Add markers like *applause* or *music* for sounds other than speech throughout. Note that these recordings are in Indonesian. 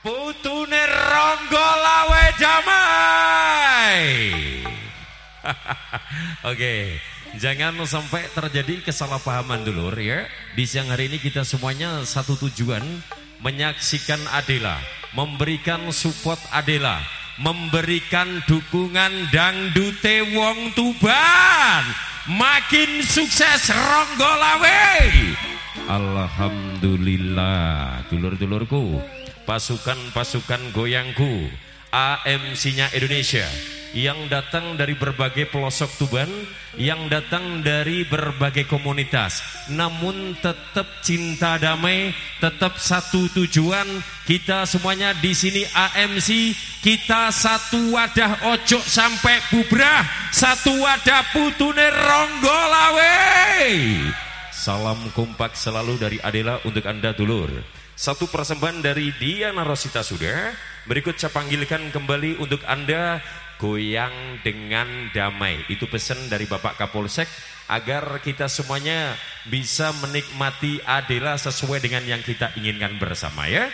Putune Ronggo Lawe Damai. *laughs* Oke, jangan sampai terjadi kesalahpahaman dulu ya. Di siang hari ini kita semuanya satu tujuan menyaksikan Adela, memberikan support Adela, memberikan dukungan dangdute wong Tuban. Makin sukses Ronggo Lawe. Alhamdulillah, dulur-dulurku pasukan-pasukan goyangku AMC-nya Indonesia yang datang dari berbagai pelosok Tuban, yang datang dari berbagai komunitas, namun tetap cinta damai, tetap satu tujuan. Kita semuanya di sini AMC, kita satu wadah ojo sampai bubrah, satu wadah putune ronggolawe. Salam kompak selalu dari Adela untuk Anda dulur. Satu persembahan dari Diana Rosita sudah. Berikut saya panggilkan kembali untuk Anda goyang dengan damai. Itu pesan dari Bapak Kapolsek agar kita semuanya bisa menikmati Adela sesuai dengan yang kita inginkan bersama ya.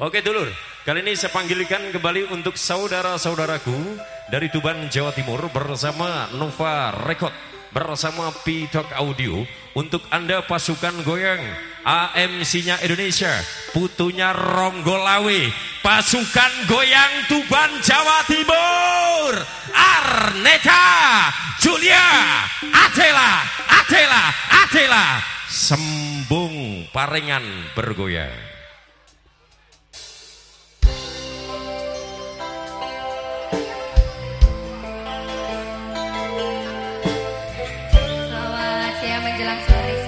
Oke dulur, kali ini saya panggilkan kembali untuk saudara-saudaraku dari Tuban, Jawa Timur bersama Nova Record bersama Pitok Audio untuk Anda pasukan goyang AMC-nya Indonesia, putunya Ronggolawe, pasukan goyang Tuban Jawa Timur, Arneta, Julia, Adela, Adela, Adela, sembung parengan bergoyang. menjelang sore